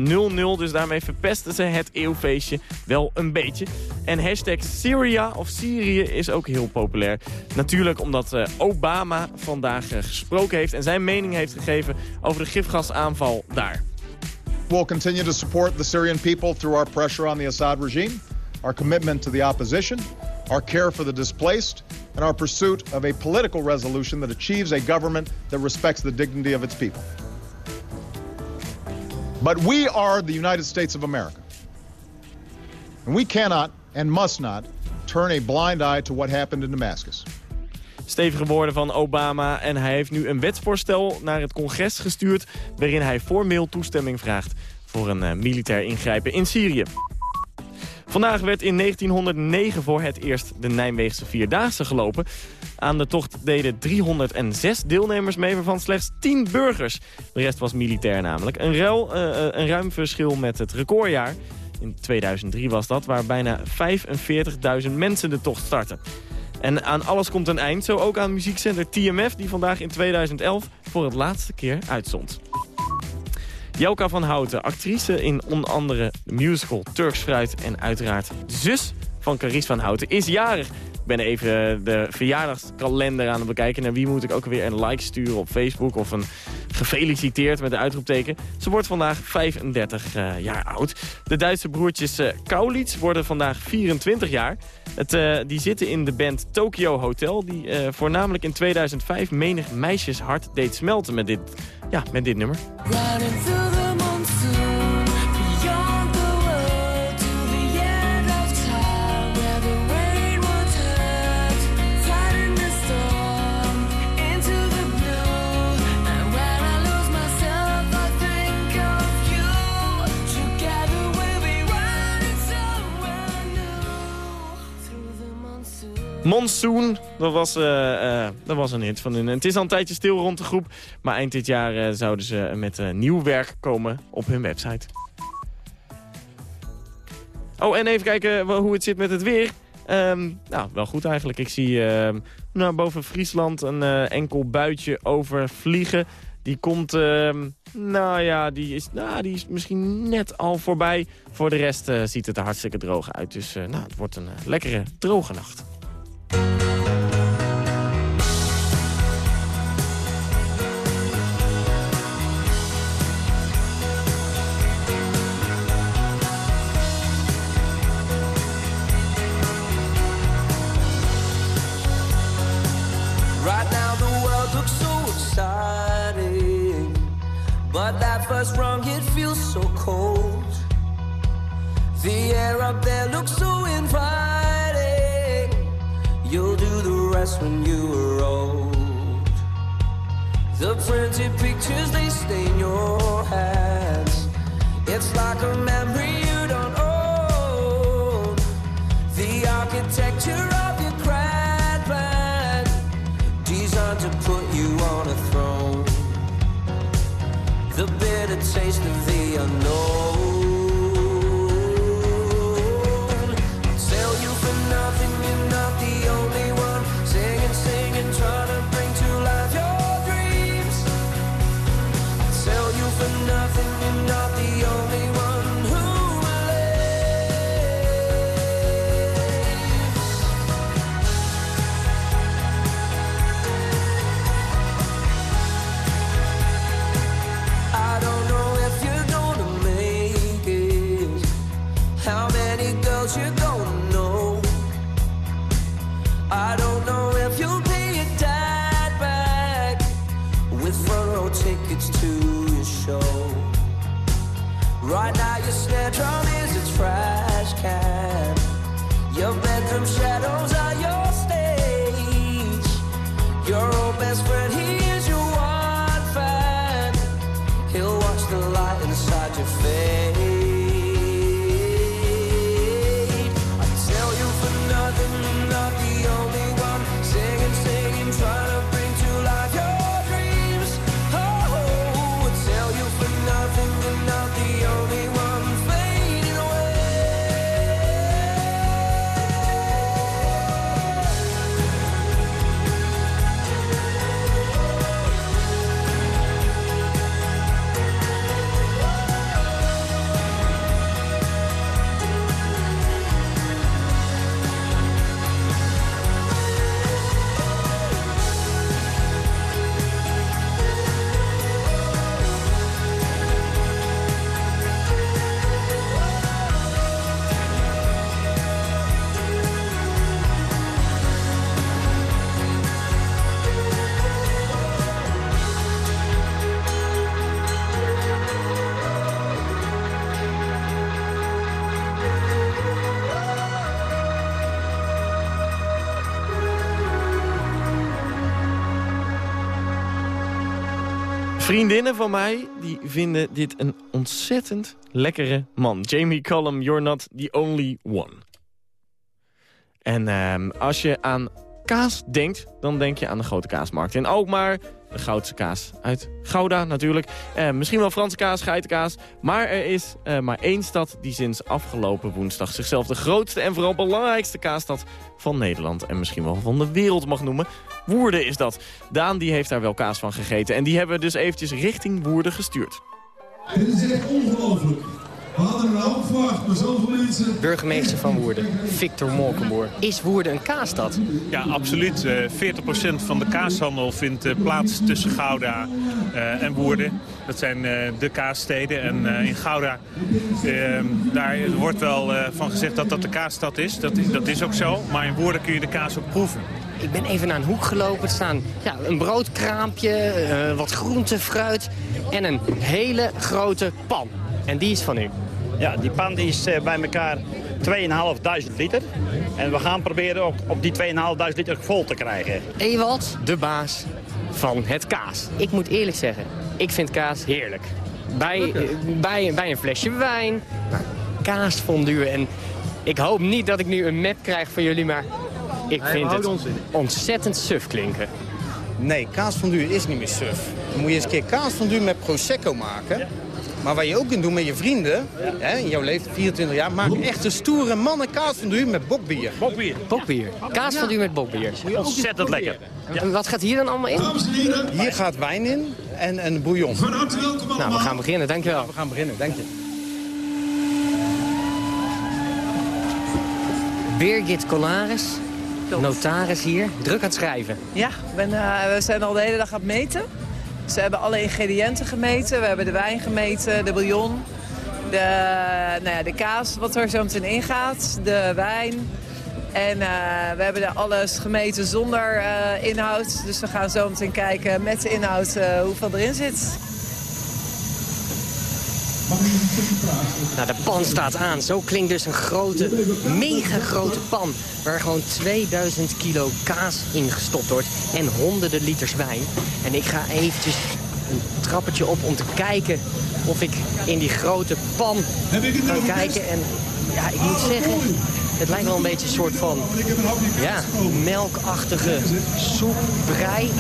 Dus daarmee verpesten ze het eeuwfeestje wel een beetje. En hashtag Syria of Syrië is ook heel populair. Natuurlijk omdat Obama vandaag gesproken heeft. En zijn mening heeft gegeven over de gifgasaanval daar. We'll continue to support the Syrian people through our pressure on the Assad regime, our commitment to the opposition, our care for the displaced, and our pursuit of a political resolution that achieves a government that respects the dignity of its people. But we are the United States of America. And we cannot and must not turn a blind eye to what happened in Damascus. Stevige woorden van Obama en hij heeft nu een wetsvoorstel naar het congres gestuurd... waarin hij formeel toestemming vraagt voor een eh, militair ingrijpen in Syrië. Vandaag werd in 1909 voor het eerst de Nijmeegse Vierdaagse gelopen. Aan de tocht deden 306 deelnemers mee, waarvan slechts 10 burgers. De rest was militair namelijk. Een, eh, eh, een ruim verschil met het recordjaar. In 2003 was dat, waar bijna 45.000 mensen de tocht startten. En aan alles komt een eind, zo ook aan muziekzender TMF... die vandaag in 2011 voor het laatste keer uitzond. Jelka van Houten, actrice in onder andere de musical Turks Fruit... en uiteraard zus van Carice van Houten, is jarig. Ben even de verjaardagskalender aan het bekijken. Naar wie moet ik ook weer een like sturen op Facebook... of een gefeliciteerd met een uitroepteken. Ze wordt vandaag 35 eh, jaar oud. De Duitse broertjes eh Kaulitz worden vandaag 24 jaar. Het, eh, die zitten in de band Tokyo Hotel... die eh, voornamelijk in 2005 menig meisjeshart deed smelten met dit, ja, met dit nummer. Monsoon. Dat was, eh, eh, dat was een hit van hun. Het is al een tijdje stil rond de groep, maar eind dit jaar eh, zouden ze met nieuw werk komen op hun website. Oh, en even kijken hoe het zit met het weer. Ehm, nou, wel goed eigenlijk. Ik zie ehm, nou, boven Friesland een enkel buitje overvliegen. Die komt, ehm, nou ja, die is, nou, die is misschien net al voorbij. Voor de rest ziet het er hartstikke droog uit. Dus nou, het wordt een lekkere, droge nacht. But that first rung it feels so cold. The air up there looks so inviting. Do the rest when you are old. The printed pictures they stain your hands. It's like a memory you don't own. The architecture of your grand plan designed to put you on a throne. The bitter taste of the unknown. Vriendinnen van mij die vinden dit een ontzettend lekkere man. Jamie Cullum, you're not the only one. En ehm, als je aan kaas denkt, dan denk je aan de grote kaasmarkt in Alkmaar. De goudse kaas uit Gouda natuurlijk. Eh, misschien wel Franse kaas, geitenkaas. Maar er is eh, maar één stad die sinds afgelopen woensdag... zichzelf de grootste en vooral belangrijkste kaasstad van Nederland... en misschien wel van de wereld mag noemen. Woerden is dat. Daan die heeft daar wel kaas van gegeten. En die hebben we dus eventjes richting Woerden gestuurd. Dit is echt ongelooflijk. We hadden er ook verwacht, maar zoveel mensen... Burgemeester van Woerden, Victor Molkenboer. Is Woerden een kaasstad? Ja, absoluut. Eh 40% van de kaashandel vindt eh, plaats tussen Gouda eh, en Woerden. Dat zijn eh, de kaassteden. En eh, in Gouda, eh, daar wordt wel eh, van gezegd dat dat de kaasstad is. Dat, is. dat is ook zo. Maar in Woerden kun je de kaas ook proeven. Ik ben even naar een hoek gelopen. Er staan ja, een broodkraampje, eh, wat groente, fruit en een hele grote pan. En die is van u. Ja, die pan die is eh, bij elkaar 2.500 liter. En we gaan proberen ook op die 2.500 liter vol te krijgen. Ewald, de baas van het kaas. Ik moet eerlijk zeggen, ik vind kaas heerlijk. Bij, eh, bij, bij een flesje wijn, kaasfondue. En ik hoop niet dat ik nu een map krijg van jullie, maar ik vind het ontzettend suf klinken. Nee, kaasfondue is niet meer suf. Dan moet je eens een keer kaasfondue met Prosecco maken. Maar wat je ook kunt doen met je vrienden, hè, in jouw leeftijd 24 jaar, maak echt een stoere mannen kaasfondue met bokbier. Bokbier. Bokbier. Kaasfondue met bokbier. Ontzettend lekker. En wat gaat hier dan allemaal in? Hier gaat wijn in en een bouillon. Nou, we gaan beginnen, dankjewel. we gaan beginnen, dank je. Birgit Colaris, notaris hier, druk aan het schrijven. Ja, ben, eh, we zijn al de hele dag aan het meten. Ze hebben alle ingrediënten gemeten. We hebben de wijn gemeten, de bouillon, de, nou ja, de kaas wat er zo meteen ingaat, de wijn. En eh, we hebben alles gemeten zonder eh, inhoud. Dus we gaan zo meteen kijken met de inhoud eh, hoeveel erin zit. Nou, de pan staat aan. Zo klinkt dus een grote, mega grote pan. Waar gewoon 2000 kilo kaas in gestopt wordt. En honderden liters wijn. En ik ga eventjes een trappetje op om te kijken of ik in die grote pan kan kijken. En ja, ik moet zeggen, het lijkt wel een beetje een soort van ja, melkachtige soep, brei.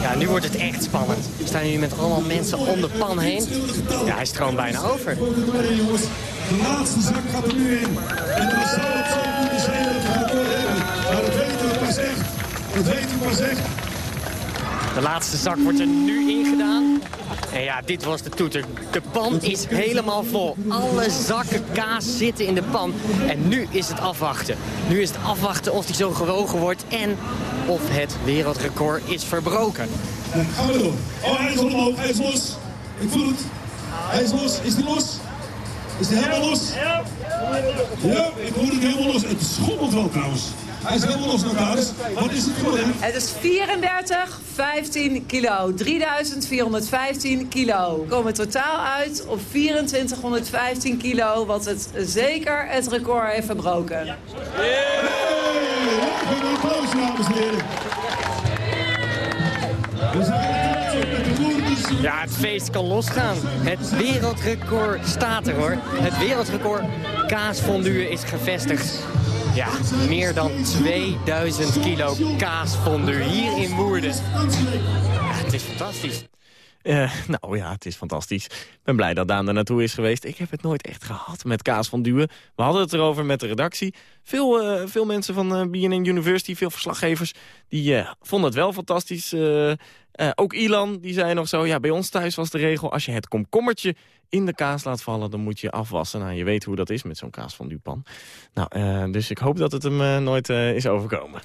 Ja, nu wordt het echt spannend. We staan hier met allemaal mensen om de pan heen. Ja, hij stroomt bijna over. De laatste zak gaat er nu in. En dan zou het zo moeten zijn dat we het hebben. Maar dat weten we pas echt. Dat weten we pas echt. De laatste zak wordt er nu ingedaan. En ja, dit was de toeter. De pan is helemaal vol. Alle zakken kaas zitten in de pan. En nu is het afwachten. Nu is het afwachten of die zo gewogen wordt en of het wereldrecord is verbroken. Gaan we doen. Oh, hij is omhoog. Hij is los. Ik voel het. Hij is los. Is die los? Is die helemaal los? Ja. Ja, ik voel het helemaal los. Het schommelt wel trouwens. Hij is helemaal los, notaris. Wat is het geworden? Het is 34, 15 kilo. 3415 kilo. We komen totaal uit op 2415 kilo. Wat het zeker het record heeft verbroken. Een applaus, dames en heren. We zijn er. Ja, het feest kan losgaan. Het wereldrecord staat er hoor. Het wereldrecord kaasfondue is gevestigd. Ja, meer dan 2000 kilo kaasfondue hier in Woerden. Het is fantastisch. Eh, nou ja, het is fantastisch. Ik ben blij dat Daan er naartoe is geweest. Ik heb het nooit echt gehad met kaas van Duwen. We hadden het erover met de redactie. Veel, eh, veel mensen van eh, BNN University, veel verslaggevers... die vonden het wel fantastisch. Ook Ilan, die zei nog zo... ja, bij ons thuis was de regel... als je het komkommertje in de kaas laat vallen... dan moet je afwassen. Nou, je weet hoe dat is met zo'n kaas van pan. Nou, eh, dus ik hoop dat het hem eh, nooit eh, is overkomen.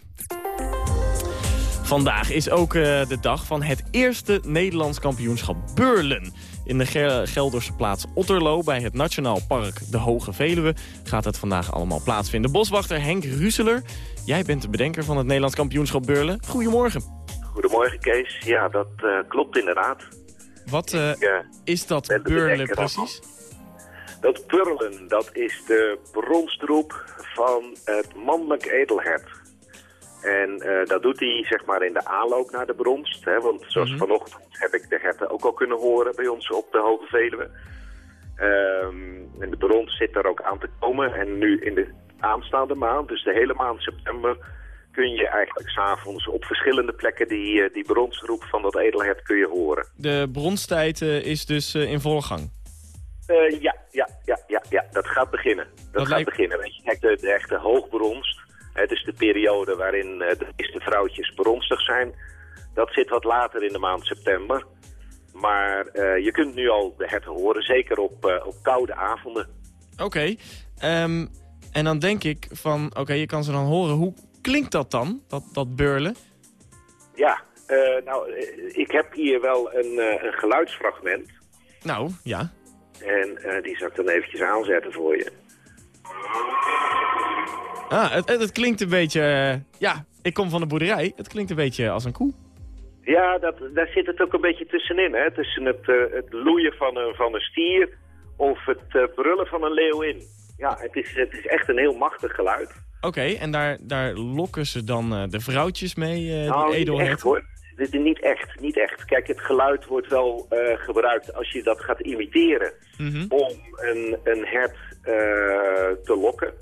Vandaag is ook de dag van het eerste Nederlands kampioenschap Beurlen. In de Gel- Gelderse plaats Otterlo bij het Nationaal Park De Hoge Veluwe gaat het vandaag allemaal plaatsvinden. Boswachter Henk Ruseler, jij bent de bedenker van het Nederlands kampioenschap Beurlen. Goedemorgen. Goedemorgen Kees. Ja, dat klopt inderdaad. Wat eh, Ik, is dat Beurlen daarvan. precies? Dat purlen, dat is de bronstroep van het mannelijk edelhert. En eh, dat doet hij zeg maar in de aanloop naar de bronst. Hè, want zoals Mhm. vanochtend heb ik de herten ook al kunnen horen bij ons op de Hoge Veluwe. Ehm, en de brons zit daar ook aan te komen. En nu in de aanstaande maand, dus de hele maand september, kun je eigenlijk s'avonds op verschillende plekken die, eh, die bronsroep van dat edelhert kun je horen. De bronstijd eh, is dus eh, in volle gang. Ja, ja, ja, ja, ja, dat gaat beginnen. Dat, gaat beginnen. Weet je, kijk, de, de echte hoogbronst, het is de periode waarin de meeste vrouwtjes bronstig zijn. Dat zit wat later in de maand september. Maar je kunt nu al de herten horen, zeker op, op koude avonden. Oké. ehm, en dan denk ik van, oké, je kan ze dan horen. Hoe klinkt dat dan, dat, dat beurlen? Ja, eh, nou, eh, ik heb hier wel een, eh, een geluidsfragment. Nou, ja. En die zal ik dan eventjes aanzetten voor je. Ah, het, klinkt een beetje... ja, ik kom van de boerderij. Het klinkt een beetje als een koe. Ja, dat, daar zit het ook een beetje tussenin. Hè? Tussen het, het loeien van een, van een stier of het brullen van een leeuwin. Ja, het is, het is echt een heel machtig geluid. Oké, en daar, daar lokken ze dan eh, de vrouwtjes mee, eh nou, die echt edelherten? hoor. Dit is niet echt, niet echt. Kijk, het geluid wordt wel eh, gebruikt als je dat gaat imiteren Mhm. om een, een hert te lokken.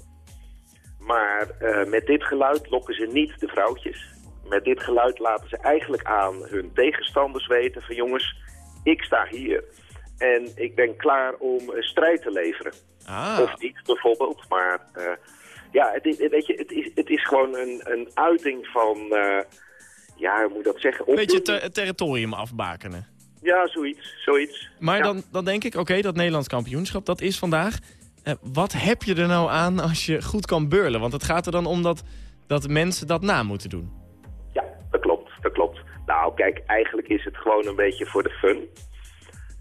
Maar met dit geluid lokken ze niet de vrouwtjes. Met dit geluid laten ze eigenlijk aan hun tegenstanders weten van jongens, ik sta hier. En ik ben klaar om strijd te leveren. Ah. Of niet bijvoorbeeld, maar eh, ja, het is, weet je, het is, het is gewoon een, een uiting van, eh, ja, hoe moet ik dat zeggen? Een beetje ter- het territorium afbakenen. Ja, zoiets, zoiets. Maar Ja. dan, dan denk ik, oké, dat Nederlands kampioenschap, dat is vandaag. Eh, wat heb je er nou aan als je goed kan beurlen? Want het gaat er dan om dat, dat mensen dat na moeten doen. Ja, dat klopt, dat klopt. Nou, kijk, eigenlijk is het gewoon een beetje voor de fun.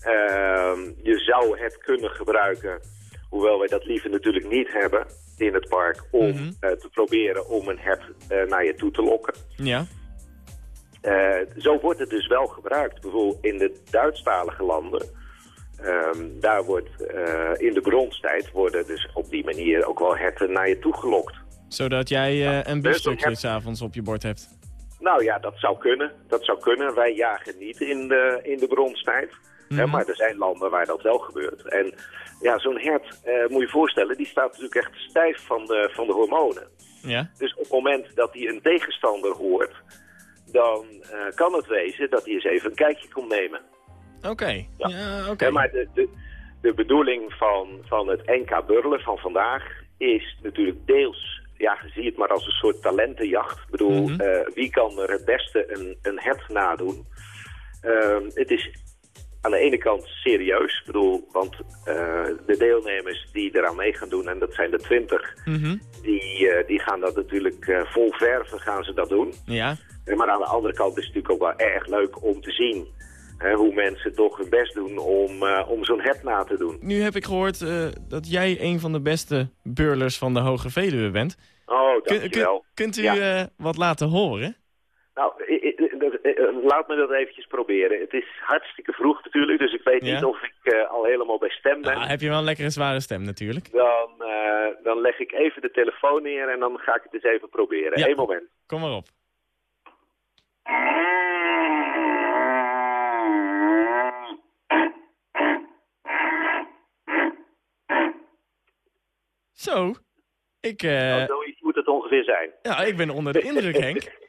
Ehm, je zou het kunnen gebruiken, hoewel wij dat liever natuurlijk niet hebben in het park, om Mhm. eh, te proberen om een hert eh, naar je toe te lokken. Ja. Eh, zo wordt het dus wel gebruikt. Bijvoorbeeld in de Duitsstalige landen, ehm, daar wordt in de bronstijd worden dus op die manier ook wel herten naar je toe gelokt. Zodat jij eh, een dus biefstukje s'avonds op je bord hebt. Nou ja, dat zou kunnen. Dat zou kunnen. Wij jagen niet in de, in de bronstijd. Hè, Mhm. maar er zijn landen waar dat wel gebeurt. En ja, zo'n hert, eh, moet je voorstellen, die staat natuurlijk echt stijf van de, van de hormonen. Ja. Dus op het moment dat hij een tegenstander hoort, dan eh, kan het wezen dat hij eens even een kijkje komt nemen. Oké. Ja, oké. Maar de, de, de bedoeling van, van het NK Burlen van vandaag is natuurlijk deels, ja, zie het maar als een soort talentenjacht. Ik bedoel, Mhm. eh, wie kan er het beste een, een hert nadoen? Ehm, het is aan de ene kant serieus, ik bedoel, want eh, de deelnemers die eraan mee gaan doen, en dat zijn er twintig, Mhm. die, eh, die gaan dat natuurlijk eh, vol verven gaan ze dat doen. Ja. Maar aan de andere kant is het natuurlijk ook wel erg leuk om te zien hè, hoe mensen toch hun best doen om, om zo'n hert na te doen. Nu heb ik gehoord eh, dat jij een van de beste beurlers van de Hoge Veluwe bent. Oh, dankjewel. kun- kunt u Ja. wat laten horen? Nou, eh, laat me dat eventjes proberen. Het is hartstikke vroeg natuurlijk, dus ik weet Ja. niet of ik eh, al helemaal bij stem ben. Nou, heb je wel een lekkere zware stem natuurlijk. Dan, eh, dan leg ik even de telefoon neer en dan ga ik het eens even proberen. Ja. Eén moment. Kom maar op. Zo. Ik, Nou, zoiets moet het ongeveer zijn. ja, ik ben onder de indruk, Henk.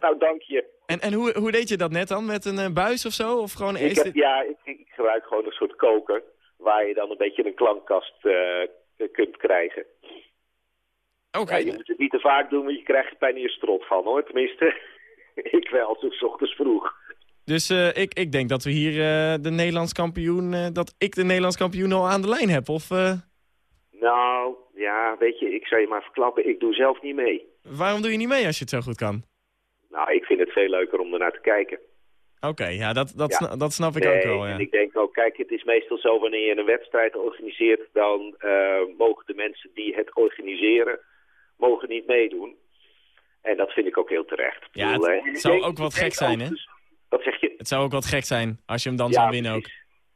Nou, dank je. En, en hoe, hoe deed je dat net dan? Met een eh, buis of zo? Of gewoon Ik ja, ik, ik gebruik gewoon een soort koker waar je dan een beetje een klankkast eh, kunt krijgen. Oké. Ja, je moet het niet te vaak doen, want je krijgt er bijna je strot van hoor. Tenminste, ik wel, zo 's ochtends vroeg. Dus eh, ik, ik denk dat we hier de Nederlands kampioen... dat ik de Nederlands kampioen al aan de lijn heb. Of Nou, ja, weet je, ik zou je maar verklappen, ik doe zelf niet mee. waarom doe je niet mee als je het zo goed kan? Nou, ik vind het veel leuker om ernaar te kijken. Oké, ja, dat, dat, Ja. sna- dat snap ik Nee, ook wel, ja. En ik denk ook, kijk, het is meestal zo wanneer je een wedstrijd organiseert, dan eh, mogen de mensen die het organiseren, mogen niet meedoen. En dat vind ik ook heel terecht. Ja, bedoel, het zou denk- ook wat gek zijn, hè? overigens- Wat zeg je? Het zou ook wat gek zijn als je hem dan Ja, zou winnen ook.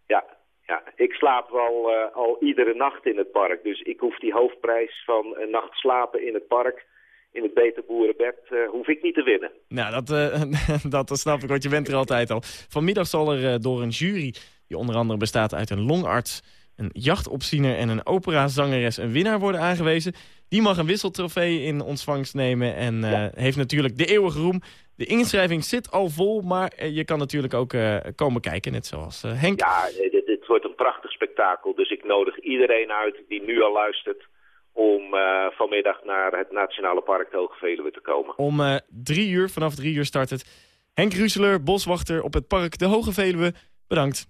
Ja, ja, ik slaap wel eh, al iedere nacht in het park. Dus ik hoef die hoofdprijs van een nacht slapen in het park in het beter boerenbed eh, hoef ik niet te winnen. Nou, dat, eh, dat snap ik, want je bent er altijd al. Vanmiddag zal er eh, door een jury, die onder andere bestaat uit een longarts... een jachtopziener en een operazangeres een winnaar worden aangewezen. Die mag een wisseltrofee in ontvangst nemen en heeft natuurlijk de eeuwige roem. De inschrijving zit al vol, maar je kan natuurlijk ook komen kijken, net zoals Henk. Ja, dit, dit wordt een prachtig spektakel. Dus ik nodig iedereen uit die nu al luistert om eh, vanmiddag naar het Nationale Park de Hoge Veluwe te komen. Om eh, drie uur, vanaf drie uur start het. Henk Ruseler, boswachter op het park De Hoge Veluwe. Bedankt.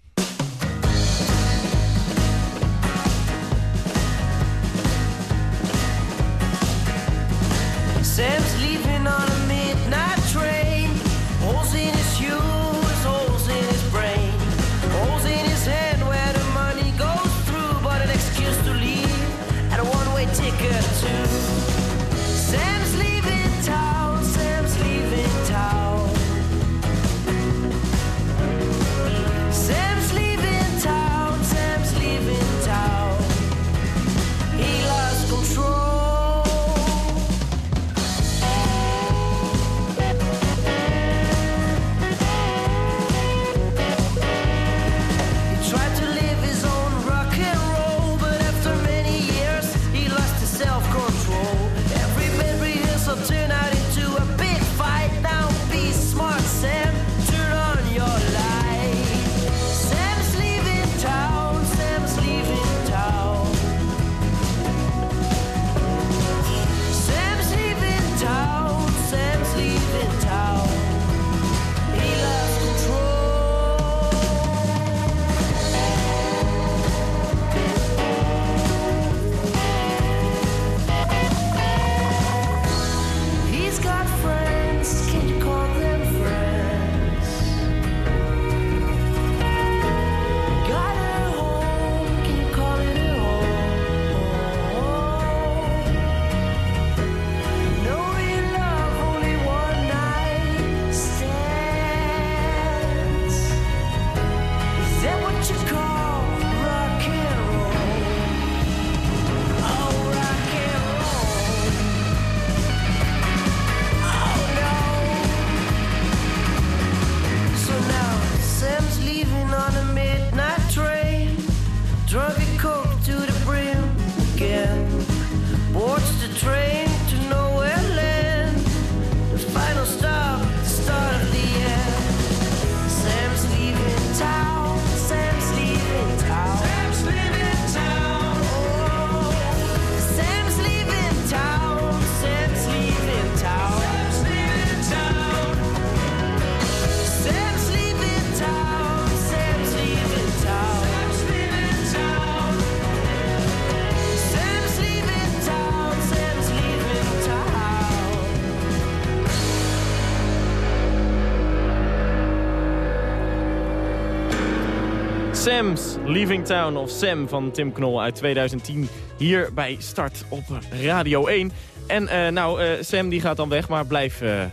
Sam's Leaving Town of Sam van Tim Knol uit 2010. Hier bij Start op Radio 1. En eh, nou, eh, Sam die gaat dan weg, maar blijf eh,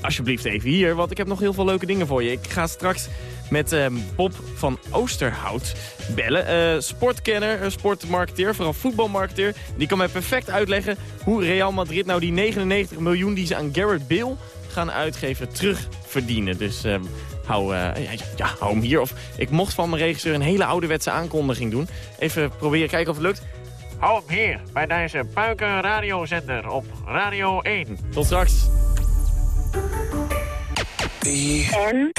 alsjeblieft even hier. Want ik heb nog heel veel leuke dingen voor je. Ik ga straks met eh, Bob van Oosterhout bellen. Sportkenner, sportmarketeer, vooral voetbalmarketeer. Die kan mij perfect uitleggen hoe Real Madrid nou die 99 miljoen die ze aan Garrett Bale gaan uitgeven terugverdienen. Dus eh, hou, eh, ja, ja, hou hem hier. Of ik mocht van mijn regisseur een hele ouderwetse aankondiging doen. Even proberen kijken of het lukt. Hou hem hier bij deze puiken radiozender op Radio 1. Tot straks. En?